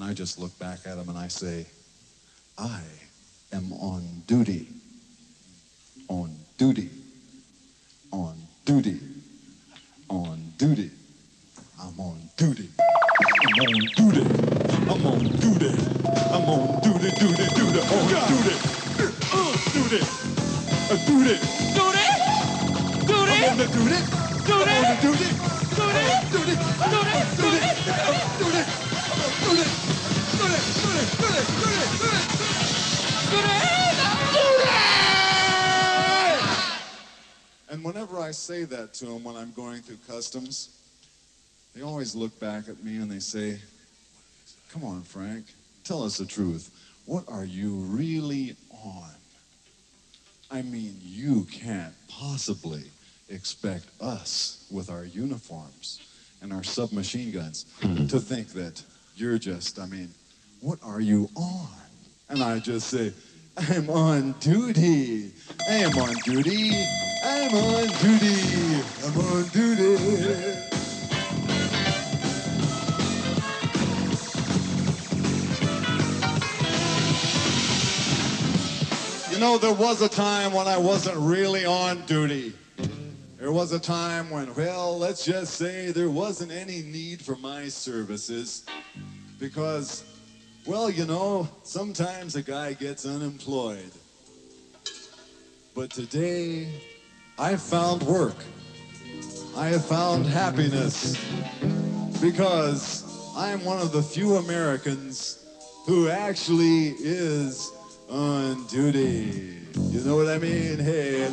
And I just look back at him and I say, I am on duty. On duty. On duty. On duty. I'm on duty. I'm on duty. I'm on duty. I'm on duty, duty, duty, on duty. Uh, duty. Uh, duty. Duty? Duty? I'm on the duty. Duty? I'm on the. Duty? Duty. Duty? Duty. And whenever I say that to them when I'm going through customs, they always look back at me and they say, Come on, Frank, tell us the truth. What are you really on? I mean, you can't possibly expect us with our uniforms and our submachine guns hmm. to think that you're just, I mean, what are you on? And I just say, I'm on duty. I am on duty. I'm on duty. I'm on duty. You know, there was a time when I wasn't really on duty. There was a time when, well, let's just say there wasn't any need for my services because, well, you know, sometimes a guy gets unemployed. But today, I found work. I have found happiness because I'm one of the few Americans who actually is on duty. You know what I mean? Hey,